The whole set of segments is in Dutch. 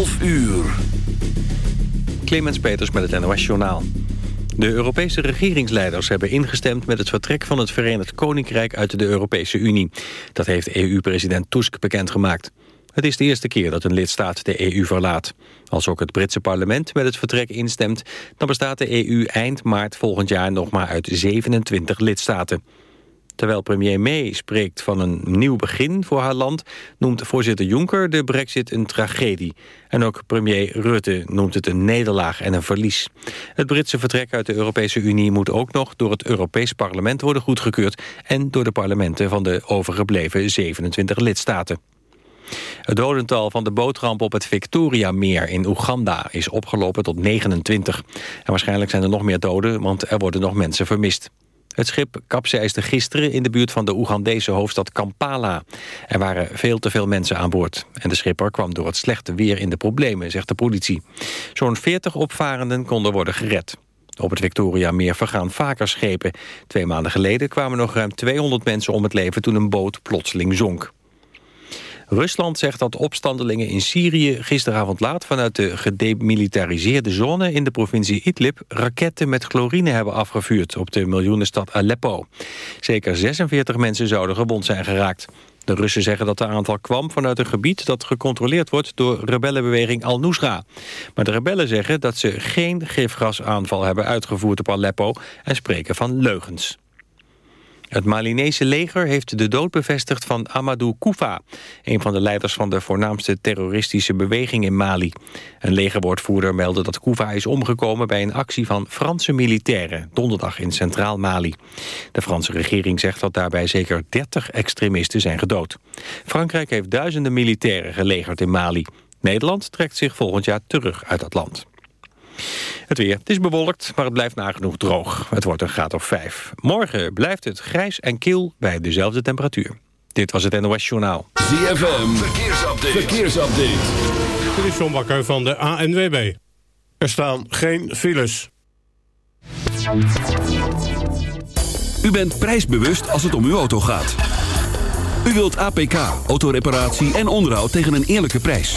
12 uur. Clemens Peters met het NOS Journaal. De Europese regeringsleiders hebben ingestemd met het vertrek van het Verenigd Koninkrijk uit de Europese Unie. Dat heeft EU-president Tusk bekendgemaakt. Het is de eerste keer dat een lidstaat de EU verlaat. Als ook het Britse parlement met het vertrek instemt... dan bestaat de EU eind maart volgend jaar nog maar uit 27 lidstaten. Terwijl premier May spreekt van een nieuw begin voor haar land... noemt voorzitter Juncker de brexit een tragedie. En ook premier Rutte noemt het een nederlaag en een verlies. Het Britse vertrek uit de Europese Unie moet ook nog... door het Europees Parlement worden goedgekeurd... en door de parlementen van de overgebleven 27 lidstaten. Het dodental van de bootramp op het Victoria-meer in Oeganda is opgelopen tot 29. En waarschijnlijk zijn er nog meer doden, want er worden nog mensen vermist. Het schip kapseisde gisteren in de buurt van de Oegandese hoofdstad Kampala. Er waren veel te veel mensen aan boord. En de schipper kwam door het slechte weer in de problemen, zegt de politie. Zo'n 40 opvarenden konden worden gered. Op het Victoria-meer vergaan vaker schepen. Twee maanden geleden kwamen nog ruim 200 mensen om het leven toen een boot plotseling zonk. Rusland zegt dat opstandelingen in Syrië gisteravond laat... vanuit de gedemilitariseerde zone in de provincie Idlib... raketten met chlorine hebben afgevuurd op de miljoenenstad Aleppo. Zeker 46 mensen zouden gewond zijn geraakt. De Russen zeggen dat de aanval kwam vanuit een gebied dat gecontroleerd wordt door rebellenbeweging Al-Nusra. Maar de rebellen zeggen dat ze geen gifgasaanval hebben uitgevoerd op Aleppo en spreken van leugens. Het Malinese leger heeft de dood bevestigd van Amadou Koufa... een van de leiders van de voornaamste terroristische beweging in Mali. Een legerwoordvoerder meldde dat Koufa is omgekomen... bij een actie van Franse militairen, donderdag in Centraal Mali. De Franse regering zegt dat daarbij zeker 30 extremisten zijn gedood. Frankrijk heeft duizenden militairen gelegerd in Mali. Nederland trekt zich volgend jaar terug uit dat land. Het weer. Het is bewolkt, maar het blijft nagenoeg droog. Het wordt een graad of 5. Morgen blijft het grijs en kil bij dezelfde temperatuur. Dit was het NOS Journaal. ZFM. Verkeersupdate. Verkeersupdate. Dit is John Bakker van de ANWB. Er staan geen files. U bent prijsbewust als het om uw auto gaat. U wilt APK, autoreparatie en onderhoud tegen een eerlijke prijs.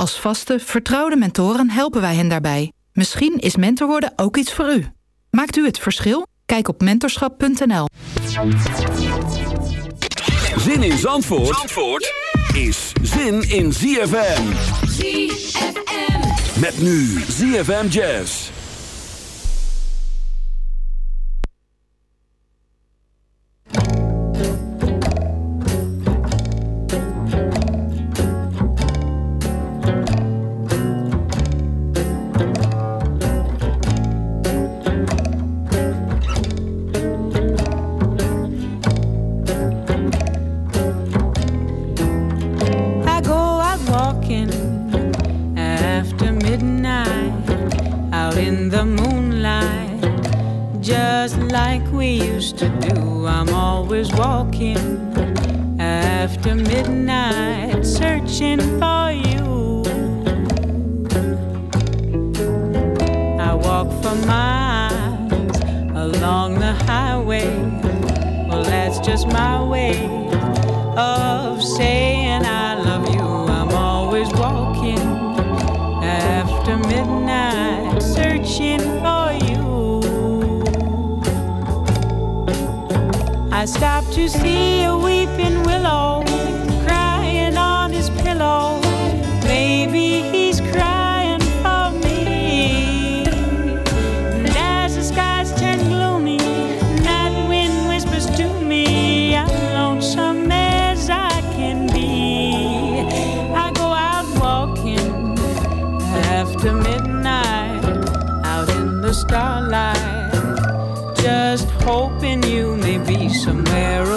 Als vaste, vertrouwde mentoren helpen wij hen daarbij. Misschien is mentor worden ook iets voor u. Maakt u het verschil? Kijk op mentorschap.nl. Zin in Zandvoort, Zandvoort is zin in ZFM. ZFM. Met nu ZFM Jazz. The moonlight, just like we used to do. I'm always walking after midnight, searching for you. I walk for miles along the highway. Well, that's just my way of saying I stopped to see a weeping willow crying on his pillow. Maybe he's crying for me. And as the skies turn gloomy, night wind whispers to me, I'm lonesome as I can be. I go out walking after midnight, out in the starlight Samaritan.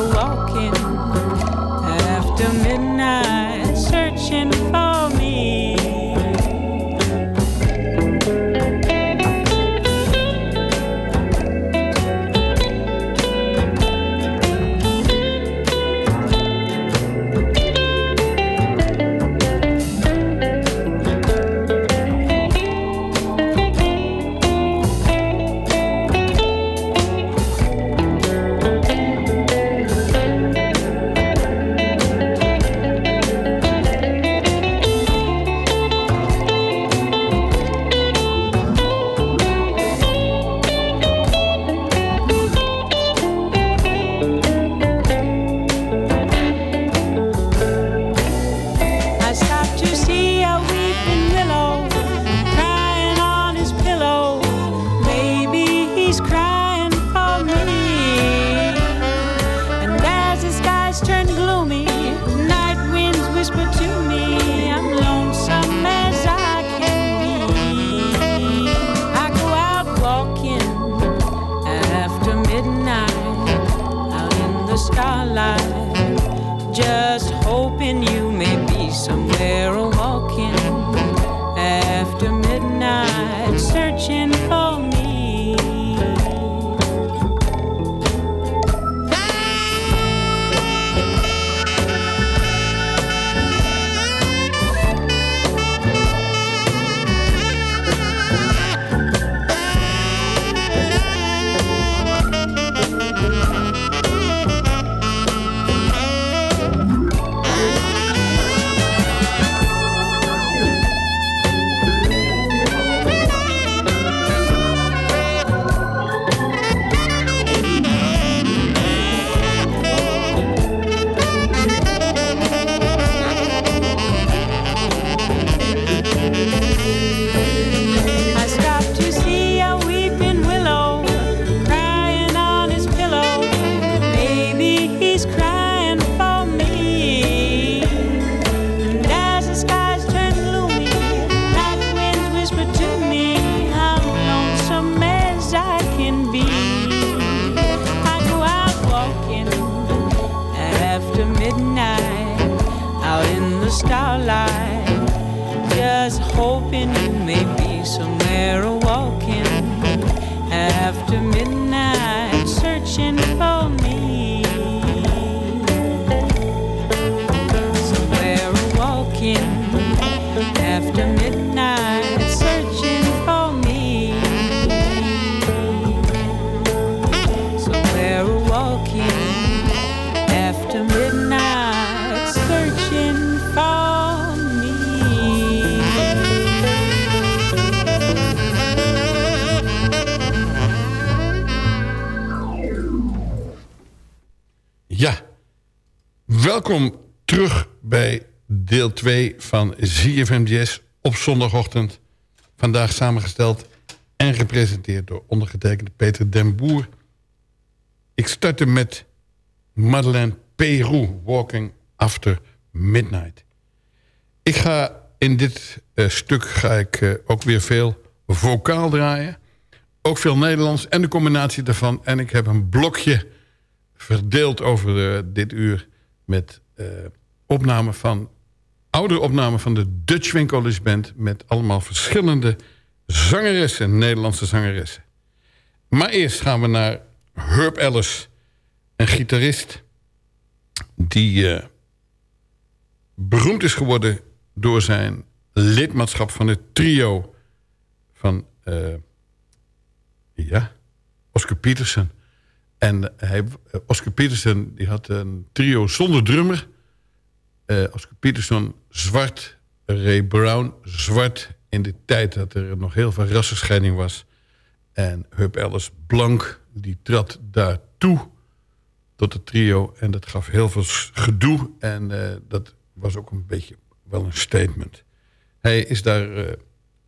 ZFM op zondagochtend. Vandaag samengesteld en gepresenteerd door ondergetekende Peter den Boer. Ik startte met Madeleine Peru, Walking After Midnight. Ik ga in dit eh, stuk ga ik eh, ook weer veel vocaal draaien. Ook veel Nederlands en de combinatie daarvan. En ik heb een blokje verdeeld over eh, dit uur... met opnamen van, oude opnamen van de Dutch Winkelers Band... met allemaal verschillende zangeressen, Nederlandse zangeressen. Maar eerst gaan we naar Herb Ellis, een gitarist... die eh, beroemd is geworden door zijn lidmaatschap van het trio van... eh, Peterson. En hij, Oscar Peterson die had een trio zonder drummer. Eh, Oscar Peterson zwart, Ray Brown zwart... in de tijd dat er nog heel veel rassenscheiding was. En Hub Ellis blank, die trad daartoe tot het trio. En dat gaf heel veel gedoe. En eh, dat was ook een beetje wel een statement. Hij is daar eh,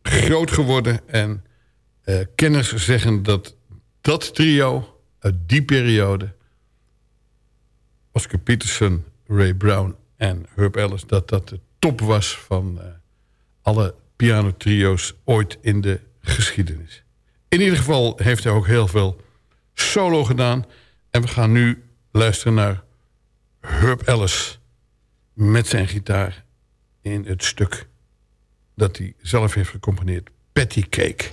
groot geworden. En eh, kenners zeggen dat dat trio uit die periode... Oscar Peterson, Ray Brown en Herb Ellis... dat dat de top was van eh, alle pianotrio's ooit in de geschiedenis. In ieder geval heeft hij ook heel veel solo gedaan. En we gaan nu luisteren naar Herb Ellis met zijn gitaar in het stuk dat hij zelf heeft gecomponeerd, Patty Cake.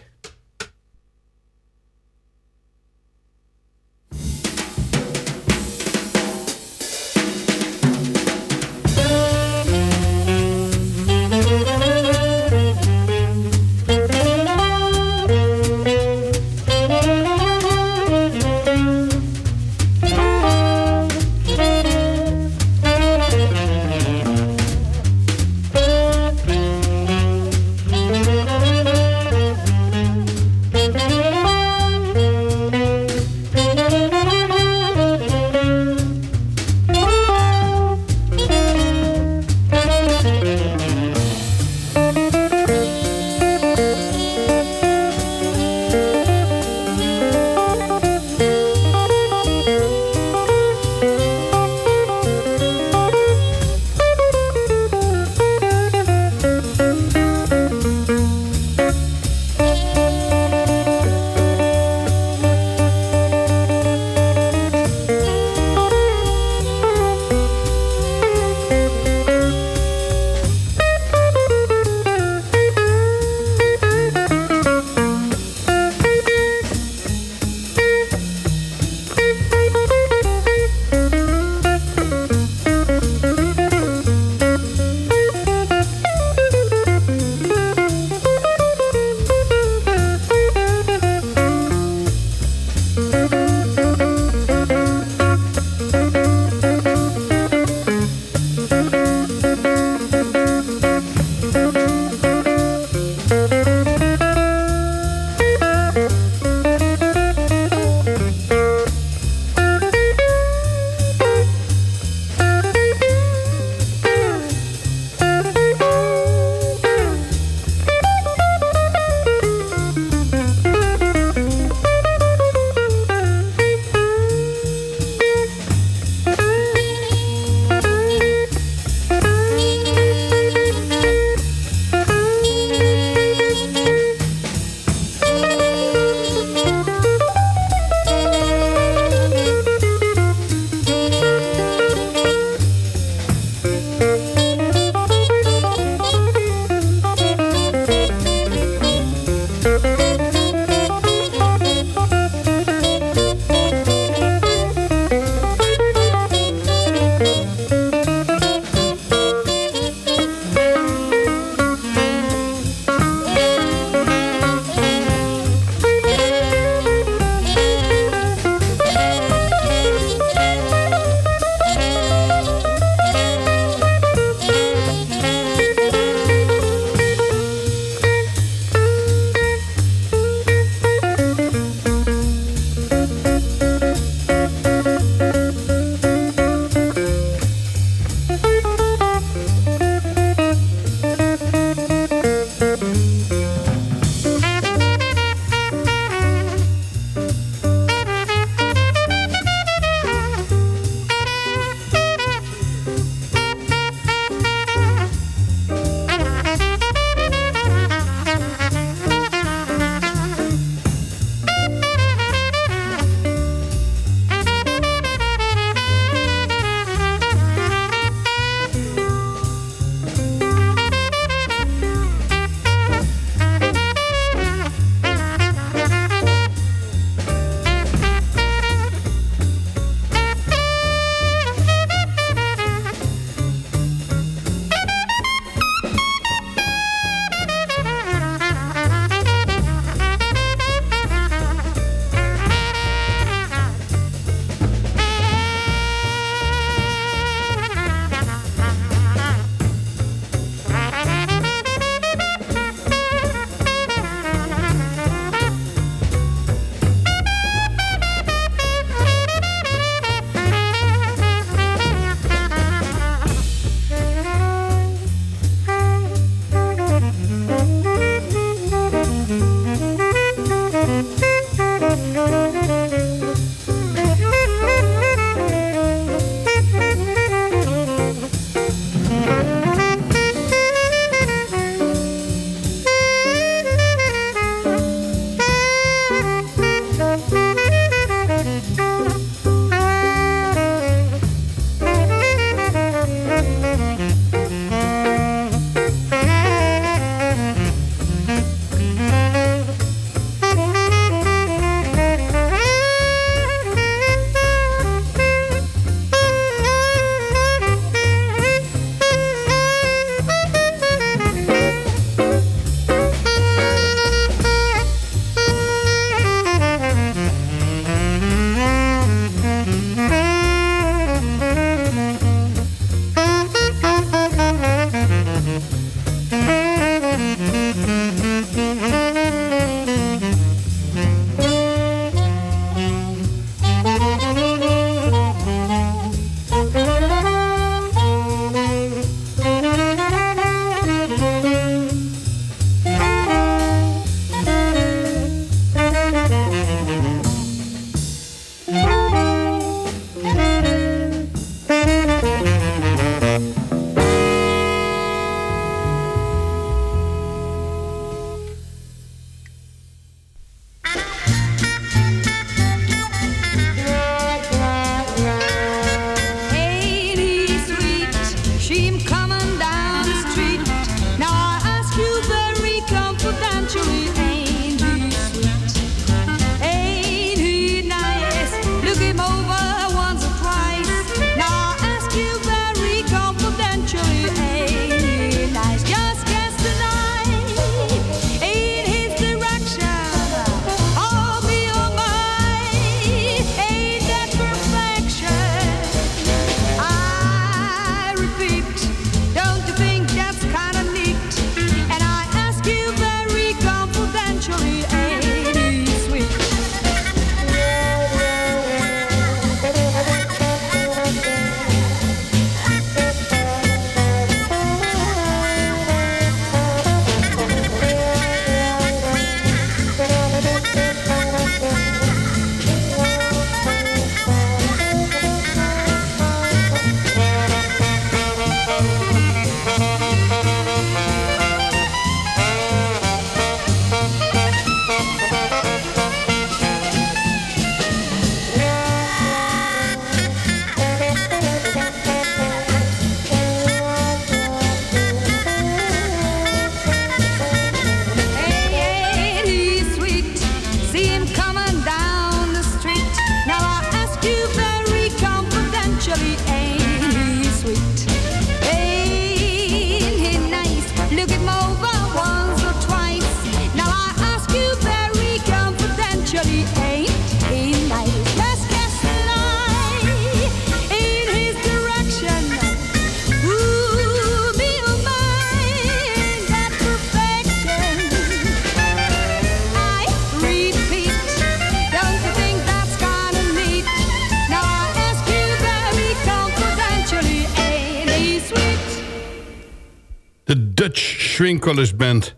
College Band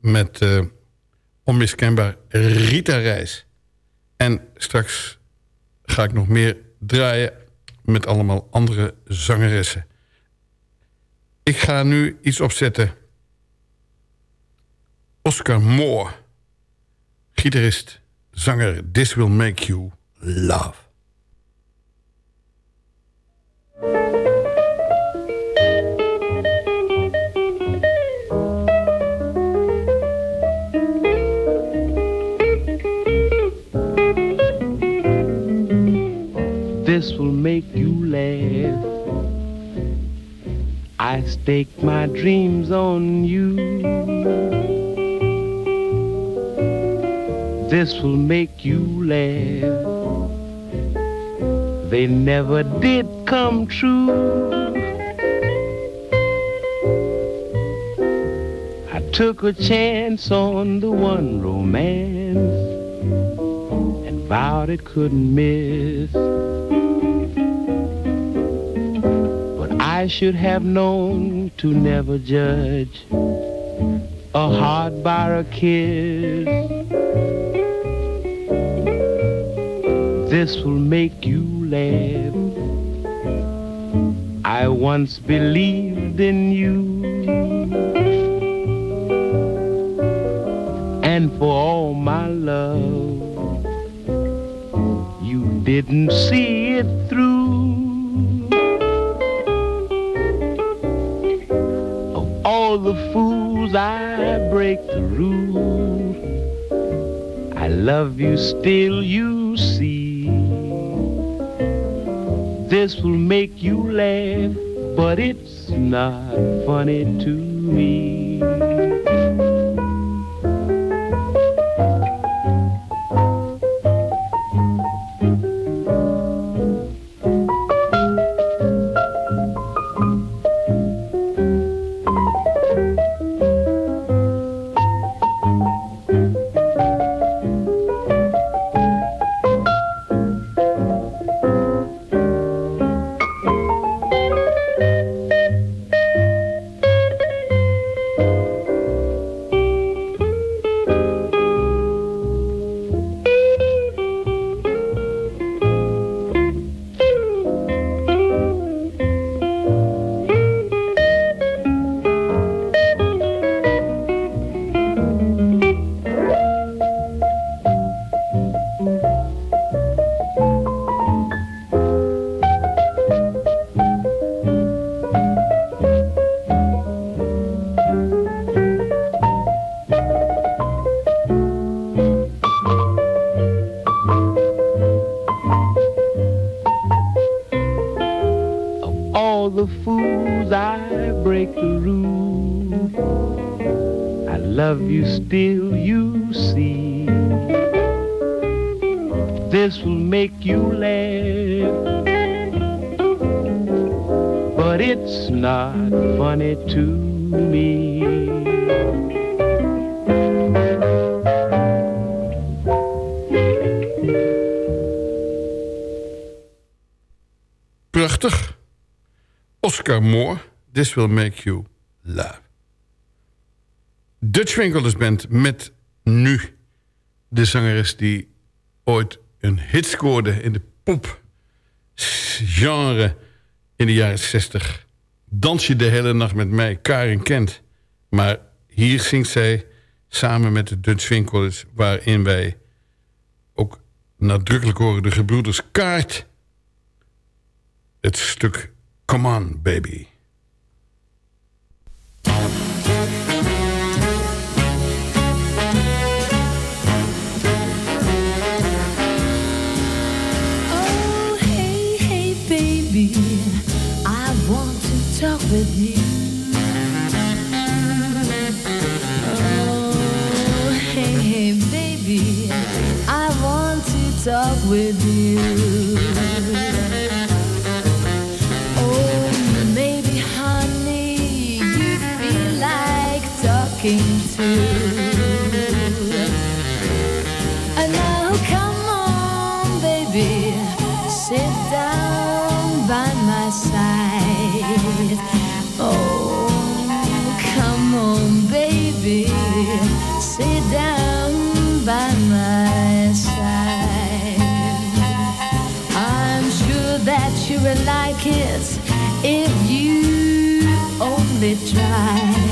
met eh, onmiskenbaar Rita Reis. En straks ga ik nog meer draaien met allemaal andere zangeressen. Ik ga nu iets opzetten. Oscar Moore, gitarist, zanger This Will Make You Love. This will make you laugh. I stake my dreams on you. This will make you laugh. They never did come true. I took a chance on the one romance and vowed it couldn't miss. I should have known to never judge a heart by a kiss. This will make you laugh. I once believed in you. And for all my love, you didn't see it through. The fools I break the rules, I love you still, you see. This will make you laugh, but it's not funny to me. This will make you laugh, but it's not funny to me. Prachtig. Oscar Moore, This Will Make You Laugh. Dutch Winkelers Band met nu de zangeres die ooit een hit scoorde in de pop genre in de jaren 60. Dans je de hele nacht met mij, Karin Kent. Maar hier zingt zij samen met de Dutch Winkelers... waarin wij ook nadrukkelijk horen de gebroeders Kaart... het stuk Come On Baby. With you. Oh, hey, hey, baby, I want to talk with you. they try.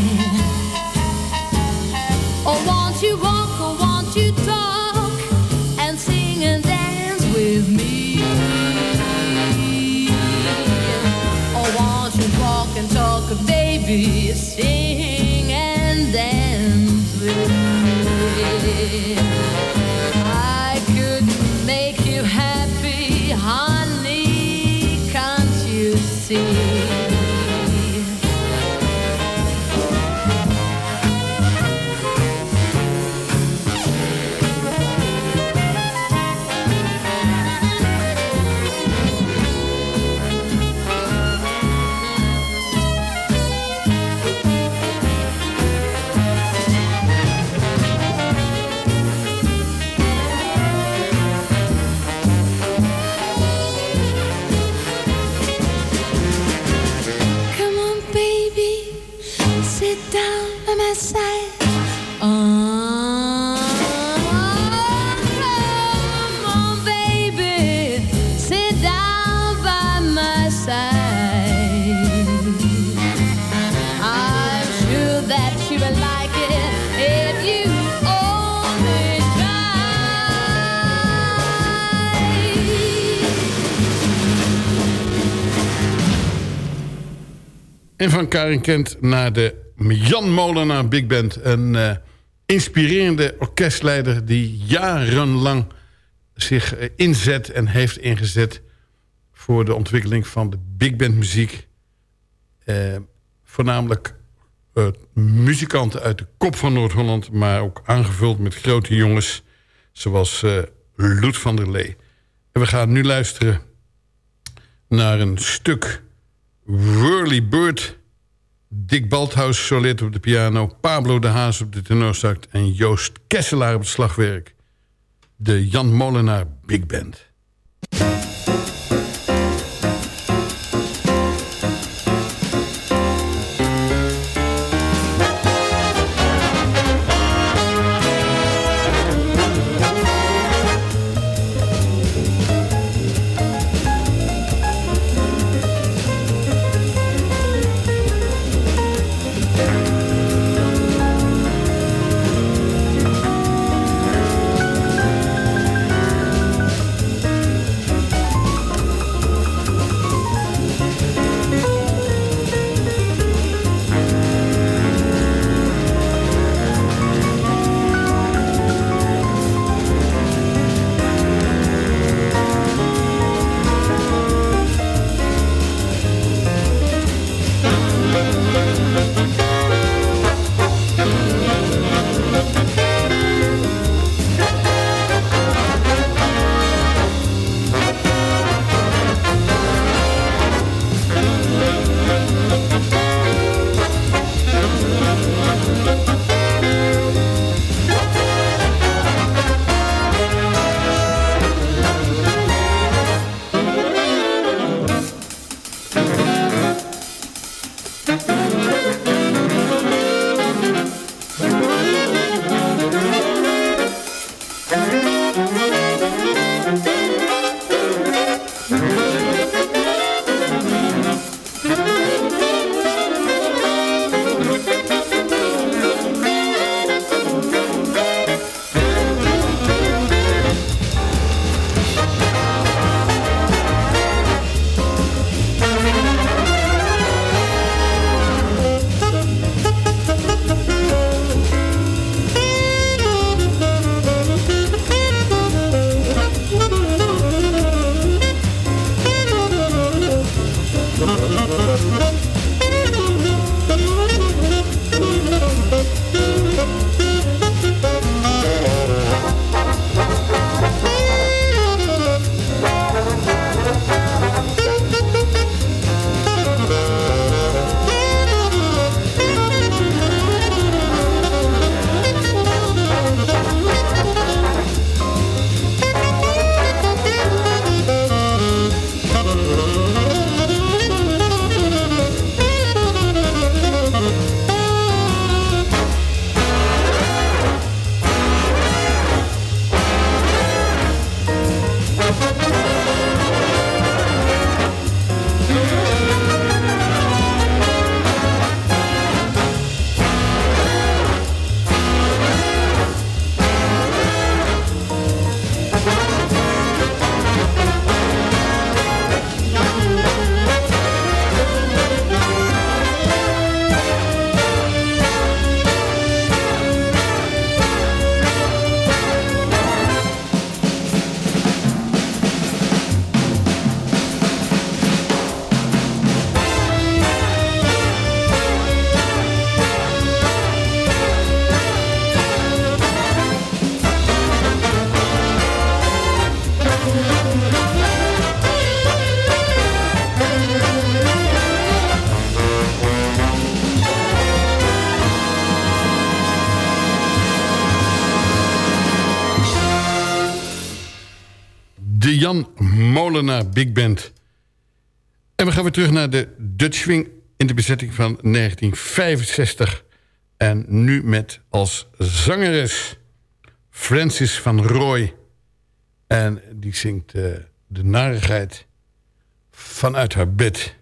En van Karin Kent naar de Jan Molenaar Big Band. Een eh, inspirerende orkestleider die jarenlang zich eh, inzet en heeft ingezet... voor de ontwikkeling van de big band muziek. Eh, voornamelijk muzikanten uit de kop van Noord-Holland... maar ook aangevuld met grote jongens zoals Loet van der Lee. En we gaan nu luisteren naar een stuk Whirly Bird... Dick Balthuis soleert op de piano... Pablo de Haas op de tenorsax... en Joost Kesselaar op het slagwerk. De Jan Molenaar Big Band. Molenaar Big Band. En we gaan weer terug naar de Dutch Swing in de bezetting van 1965. En nu met als zangeres Francis van Roy. En die zingt eh, de narigheid vanuit haar bed.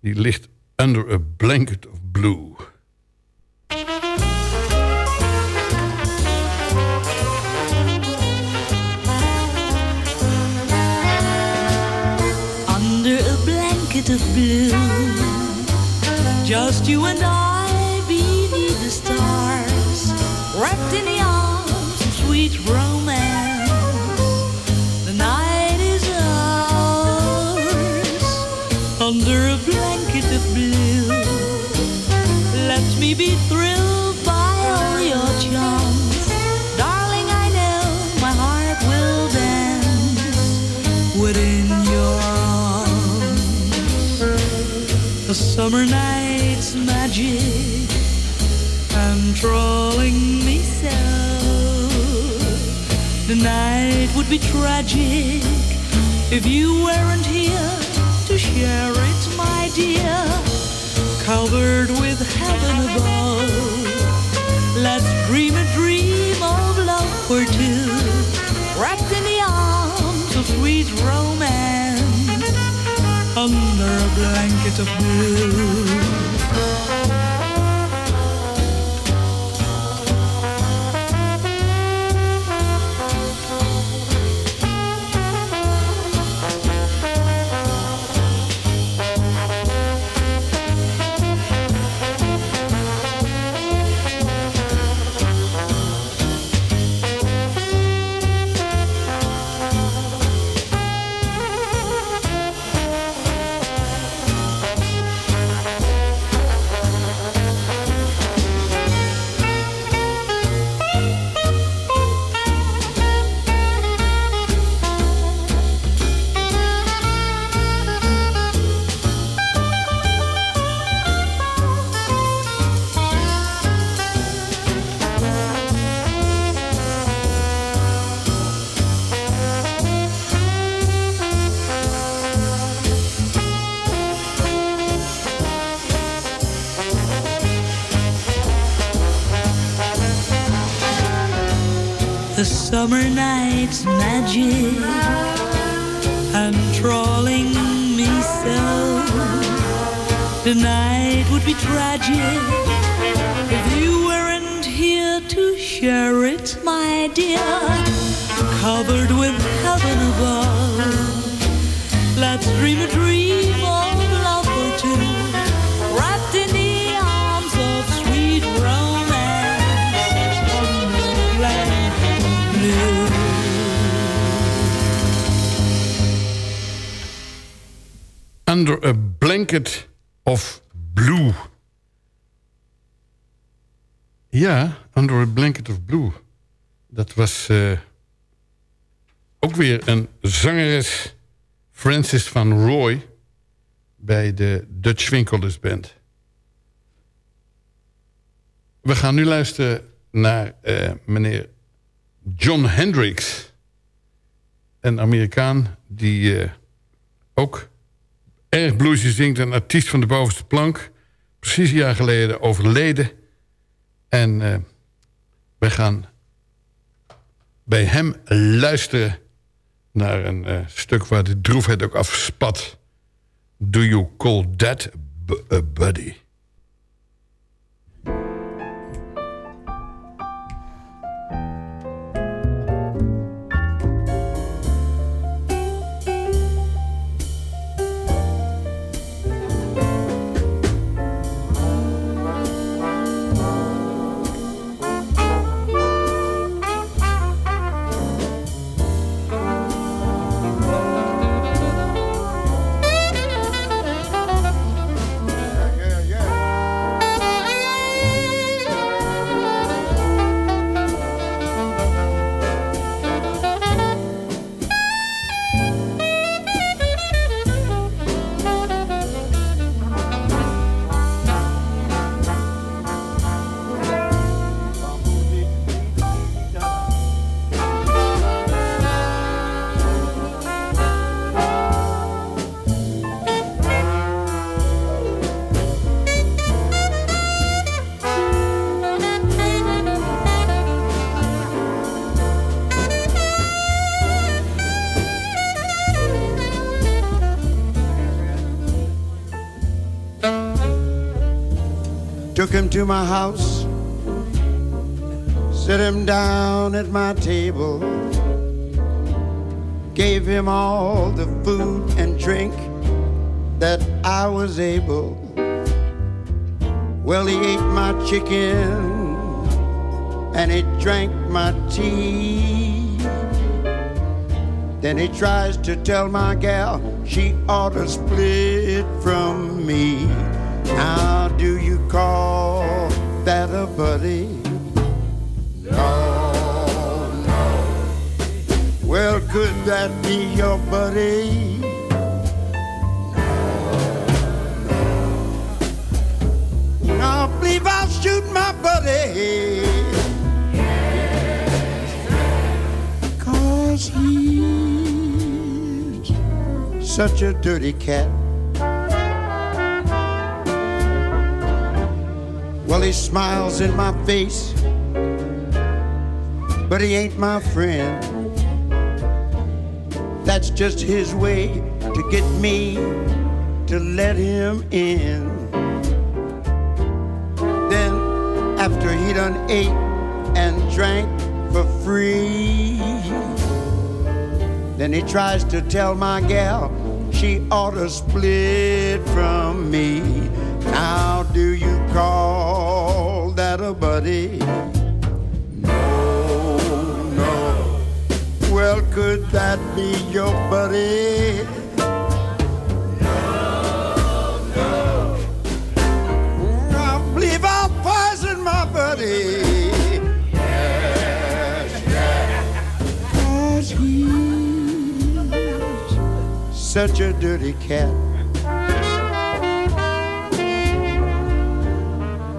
Die ligt under a blanket of blue. Blanket of blue. Just you and I beneath the stars, wrapped in the arms of sweet romance. Summer night's magic controlling me so. The night would be tragic if you weren't here to share it, my dear. Covered with heaven above, let's dream a dream of love for two, under a blanket of blue. The night would be tragic if you weren't here to share it, my dear. Covered with heaven above, let's dream a dream of love for two, wrapped in the arms of sweet romance under a blanket blue. Under a Blanket of Blue. Ja, Under a Blanket of Blue. Dat was eh, ook weer een zangeres, Francis van Roy... bij de Dutch Winkelers Band. We gaan nu luisteren naar eh, meneer John Hendricks. Een Amerikaan die eh, ook erg bluesy zingt. Een artiest van de bovenste plank. Precies een jaar geleden overleden. En eh wij gaan bij hem luisteren naar een eh, stuk waar de droefheid ook afspat. Do you call that a buddy? To my house, set him down at my table, gave him all the food and drink that I was able. Well, he ate my chicken and he drank my tea. Then he tries to tell my gal she ought to split from me. Now, do you call that a buddy? No, no. Well, could that be your buddy? No, no. I believe I'll shoot my buddy. Cause he's such a dirty cat. Well, he smiles in my face, but he ain't my friend. That's just his way to get me to let him in. Then, after he done ate and drank for free, then he tries to tell my gal she ought to split from me. Now, do you buddy? No, no. Well, could that be your buddy? No, no. I believe I'll poison my buddy. Yes, yes. he's such a dirty cat.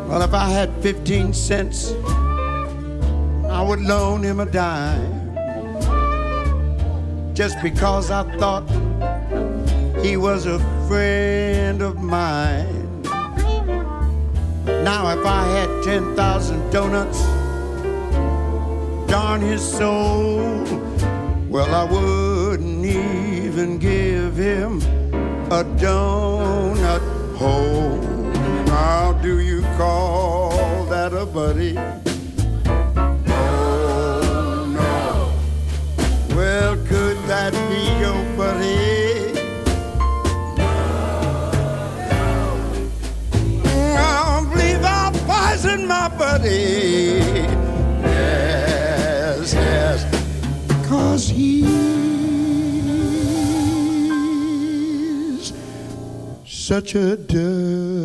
Well, if I had 15 cents, I would loan him a dime. Just because I thought he was a friend of mine. Now, if I had 10,000 donuts, darn his soul, well, I wouldn't even give him a donut a buddy? No, oh, no. Well, could that be your buddy? I believe poison my buddy. Yes, yes. Cause he's such a dirty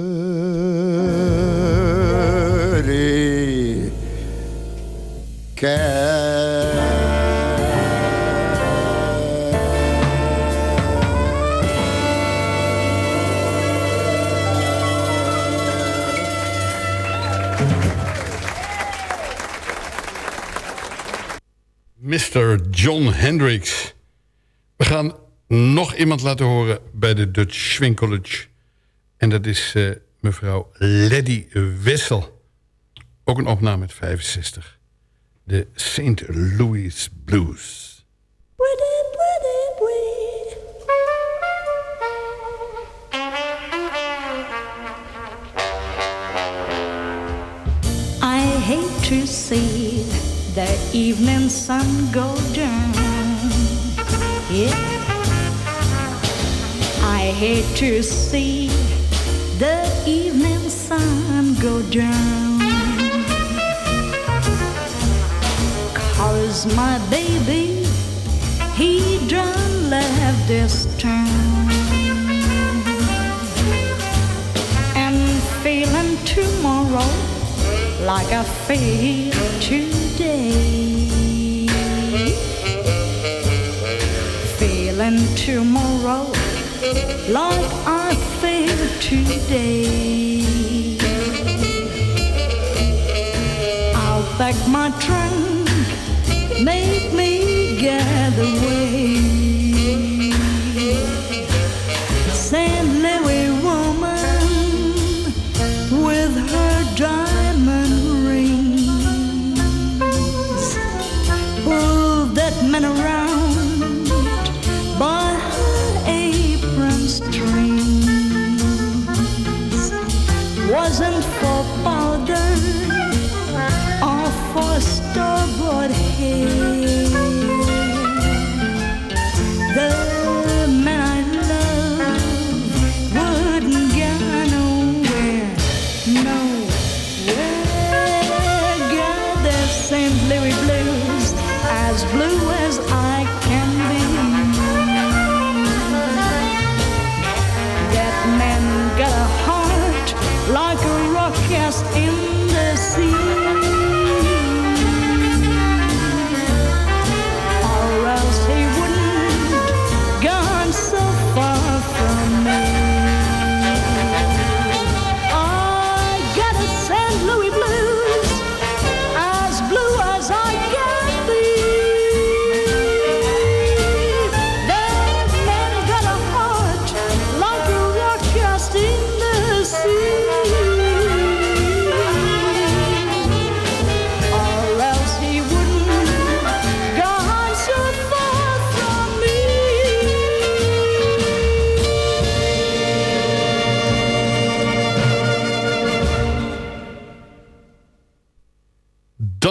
John Hendricks. We gaan nog iemand laten horen bij de Dutch Swing College. En dat is eh, mevrouw Lady Wessel. Ook een opname met 65. De St. Louis Blues. I hate to see the evening sun go down. Yeah. I hate to see the evening sun go down. Cause my baby, he done left this town. And feeling tomorrow like I feel today. Feeling tomorrow like I feel today. I'll pack my trunk, make me get away.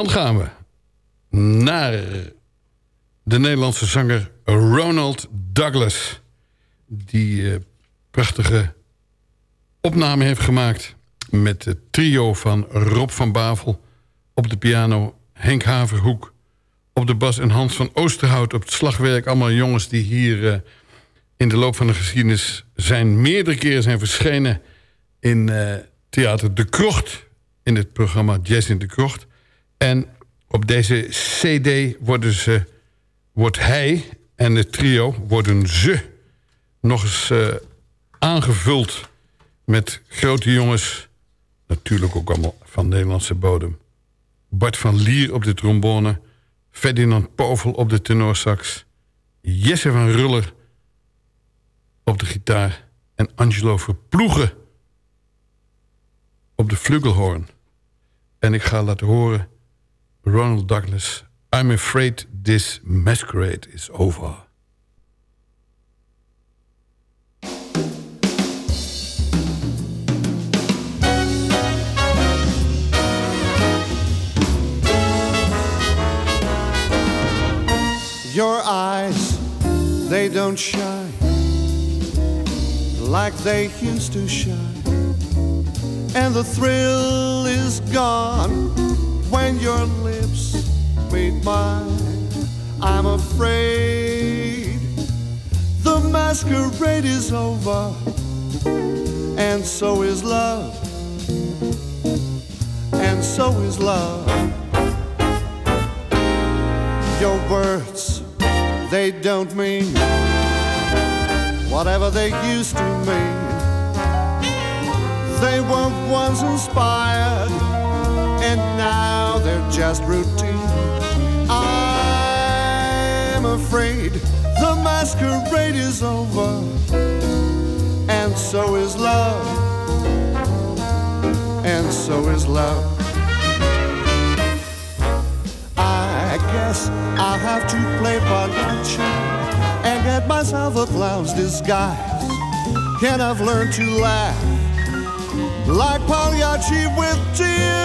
Dan gaan we naar de Nederlandse zanger Ronald Douglas. Die eh, prachtige opname heeft gemaakt met het trio van Rob van Bavel... op de piano Henk Haverhoek op de bas en Hans van Oosterhout op het slagwerk. Allemaal jongens die hier eh, in de loop van de geschiedenis zijn... meerdere keren zijn verschenen in eh, Theater De Krocht... in het programma Jazz in de Krocht. En op deze cd worden ze, wordt hij en het trio, worden ze... nog eens eh, aangevuld met grote jongens... natuurlijk ook allemaal van Nederlandse bodem. Bart van Lier op de trombone... Ferdinand Povel op de tenorsax... Jesse van Ruller op de gitaar... en Angelo Verploegen op de flugelhorn. En ik ga laten horen... Ronald Douglas... I'm afraid this masquerade is over. Your eyes, they don't shine like they used to shine. And the thrill is gone when your lips meet mine. I'm afraid the masquerade is over, and so is love, and so is love. Your words, they don't mean whatever they used to mean. They were once inspired, and now they're just routine. I'm afraid the masquerade is over, and so is love, and so is love. I guess I'll have to play Pagliacci and get myself a clown's disguise. Can I've learned to laugh like Pagliacci with tears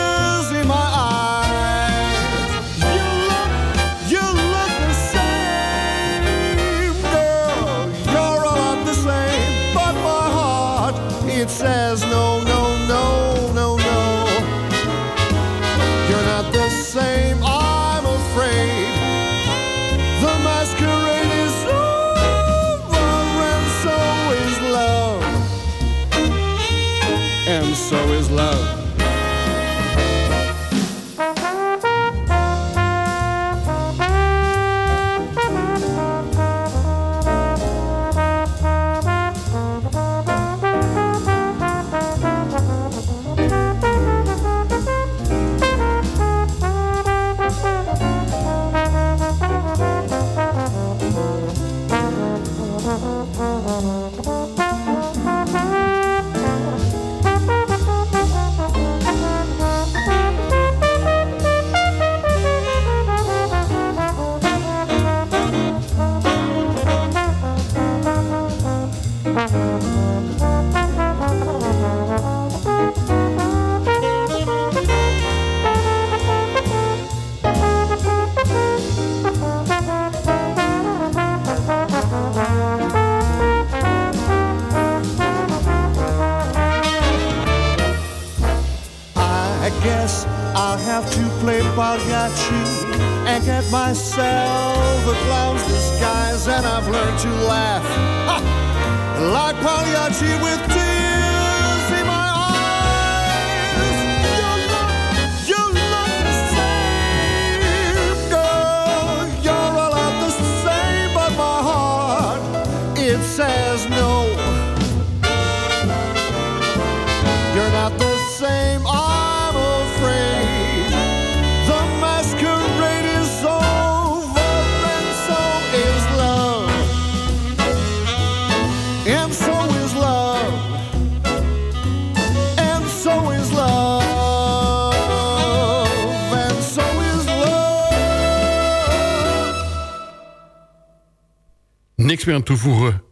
aan toevoegen.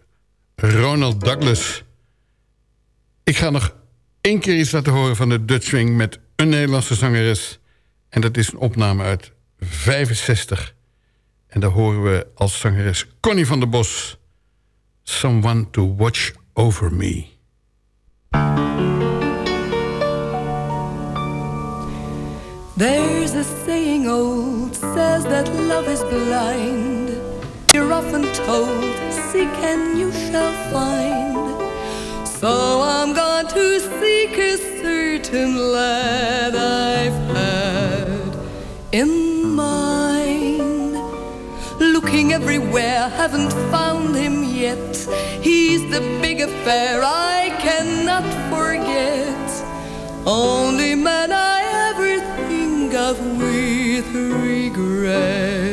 Ronald Douglas. Ik ga nog één keer iets laten horen van de Dutch Swing... met een Nederlandse zangeres. En dat is een opname uit 65. En daar horen we als zangeres Connie van der Bos... Someone to Watch Over Me. There's a saying old says that love is blind. You're often told, seek and you shall find. So I'm going to seek a certain lad I've had in mind. Looking everywhere, haven't found him yet. He's the big affair I cannot forget. Only man I ever think of with regret.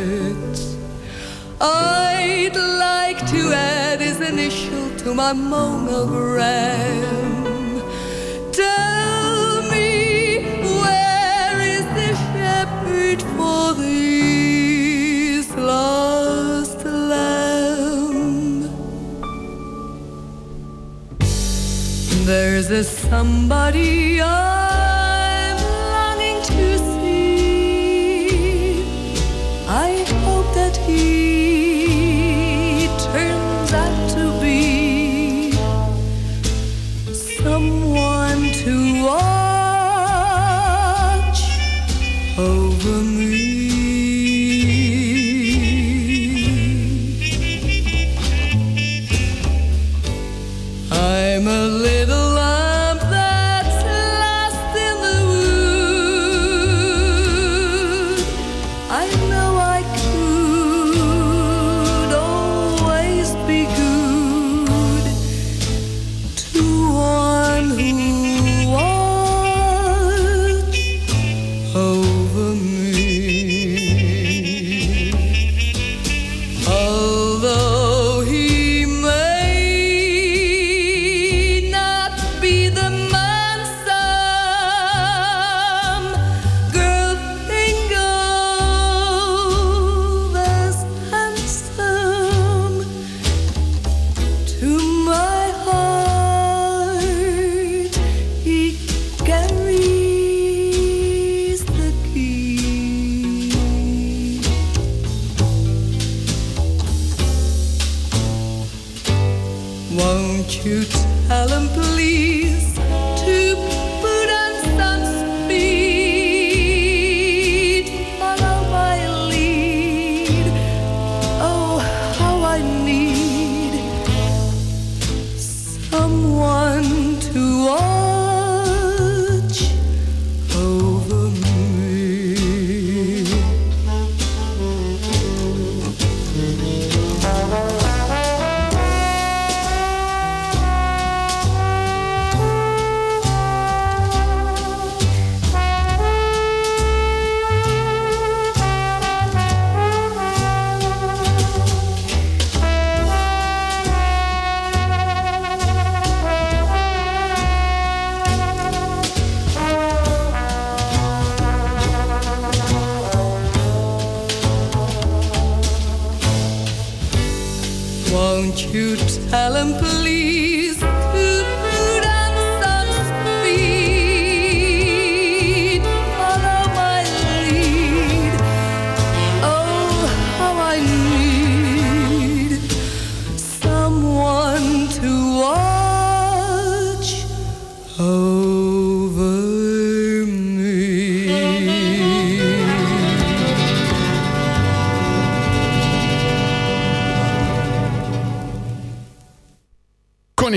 I'd like to add his initial to my monogram. Tell me, where is the shepherd for this lost lamb? There's a somebody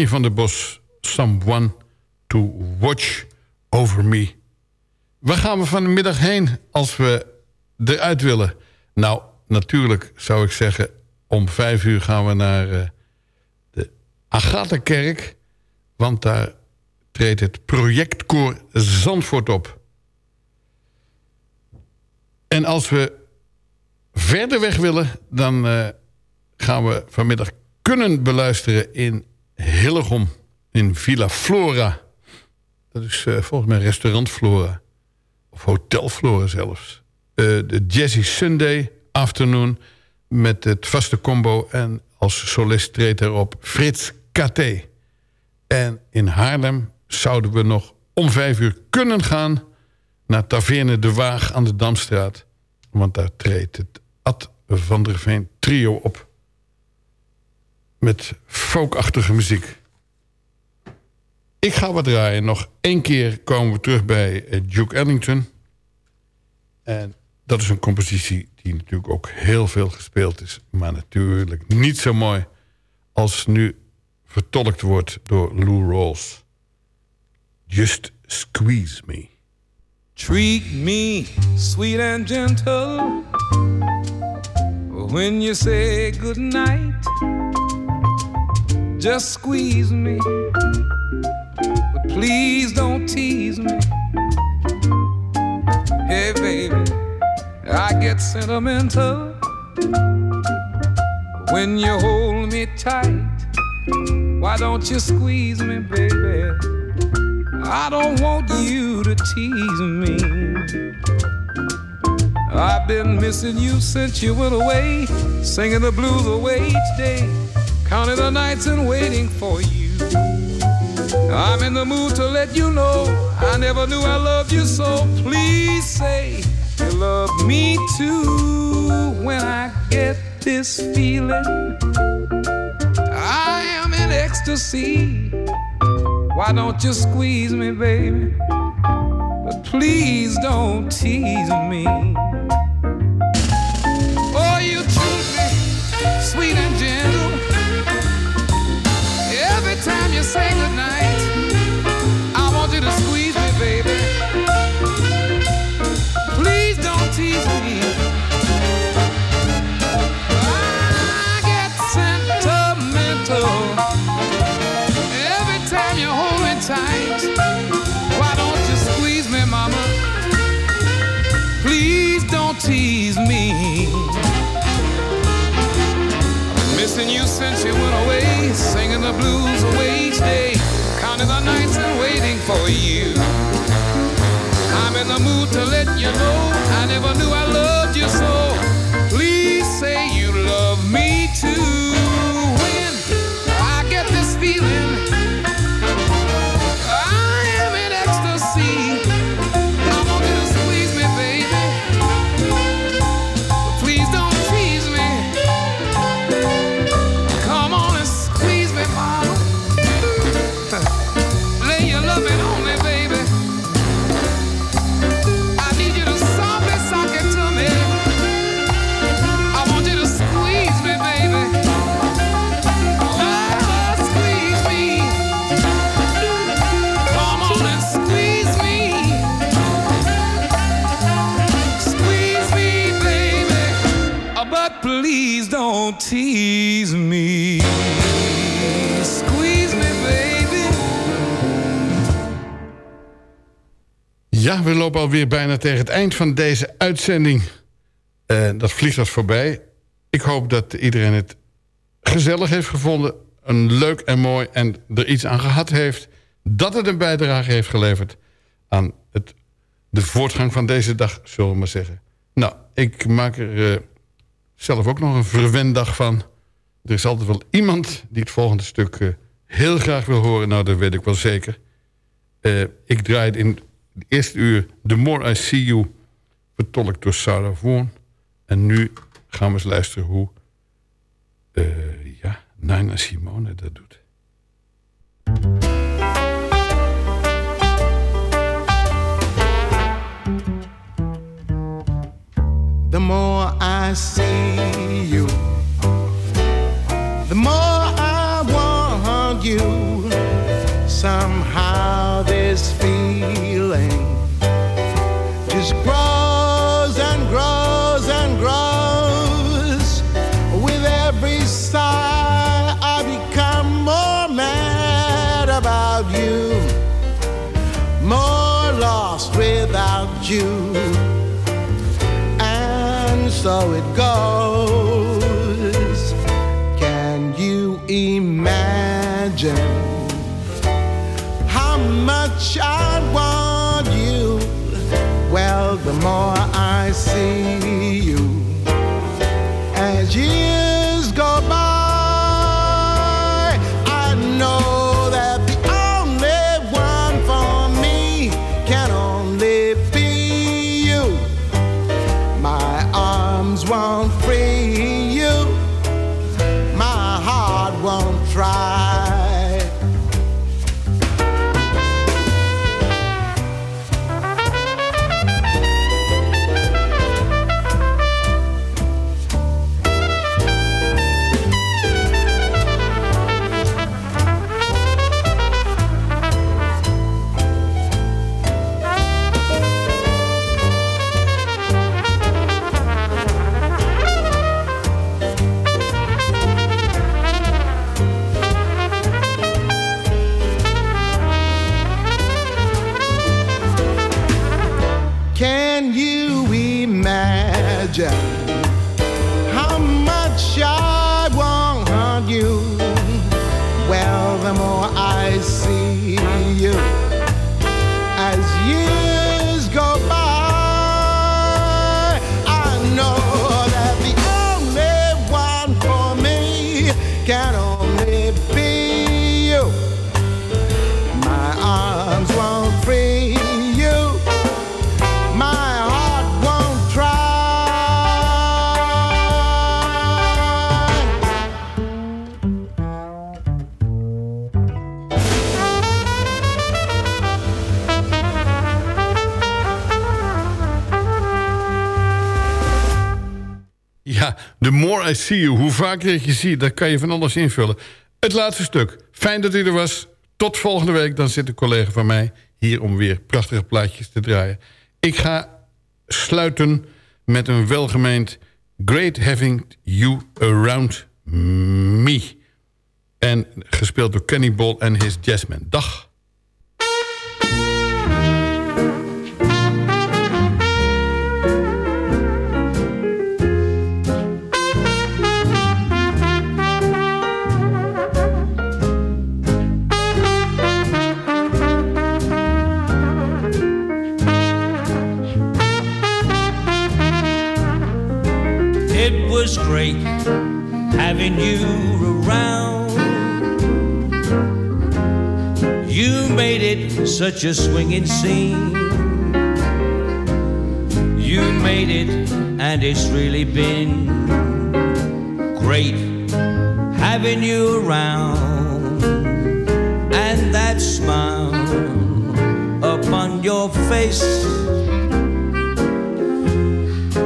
Van der Bos, Someone to Watch Over Me. Waar gaan we vanmiddag heen als we eruit willen? Nou, natuurlijk zou ik zeggen... om vijf uur gaan we naar eh, de Agatha-kerk... want daar treedt het projectkoor Zandvoort op. En als we verder weg willen... dan eh, gaan we vanmiddag kunnen beluisteren in Hillegom. In Villa Flora. Dat is eh, volgens mij restaurant Flora. Of hotel Flora zelfs. Eh, de Jazzy Sunday Afternoon. Met het vaste combo. En als solist treedt erop Frits KT. En in Haarlem zouden we nog om vijf uur kunnen gaan naar Taverne de Waag aan de Damstraat. Want daar treedt het Ad van der Veen trio op. Met folkachtige muziek. Ik ga wat draaien. Nog één keer komen we terug bij eh, Duke Ellington. En dat is een compositie die natuurlijk ook heel veel gespeeld is. Maar natuurlijk niet zo mooi als nu vertolkt wordt door Lou Rawls. Just squeeze me. Treat me sweet and gentle when you say goodnight. Just squeeze me, but please don't tease me. Hey, baby, I get sentimental when you hold me tight. Why don't you squeeze me, baby? I don't want you to tease me. I've been missing you since you went away, singing the blues away each day, counting the nights and waiting for you. I'm in the mood to let you know I never knew I loved you so. Please say you love me too when I get this feeling. I am in ecstasy. Why don't you squeeze me, baby? But please don't tease me. The blues away each day, counting the nights and waiting for you. I'm in the mood to let you know I never knew I loved you so. Alweer bijna tegen het eind van deze uitzending. Eh, dat vliegt als voorbij. Ik hoop dat iedereen het gezellig heeft gevonden. Een leuk en mooi en er iets aan gehad heeft. Dat het een bijdrage heeft geleverd aan het, de voortgang van deze dag, zullen we maar zeggen. Nou, ik maak er eh, zelf ook nog een verwendag van. Er is altijd wel iemand die het volgende stuk eh, heel graag wil horen. Nou, dat weet ik wel zeker. Ik draaide in het eerste uur The More I See You... vertolkt door Sarah Vaughan. En nu gaan we eens luisteren hoe... eh, ja, Nina Simone dat doet. The more I see you, the more I want you. Somehow this feeling just grows and grows and grows. With every sigh, I become more mad about you, more lost without you and so it goes. I see. Hoe vaker ik je zie, dan kan je van alles invullen. Het laatste stuk. Fijn dat u er was. Tot volgende week. Dan zit een collega van mij hier om weer prachtige plaatjes te draaien. Ik ga sluiten met een welgemeend... Great having you around me. En gespeeld door Kenny Ball en his Jazzmen. Dag. Was great having you around. You made it such a swinging scene. You made it, and it's really been great having you around. And that smile upon your face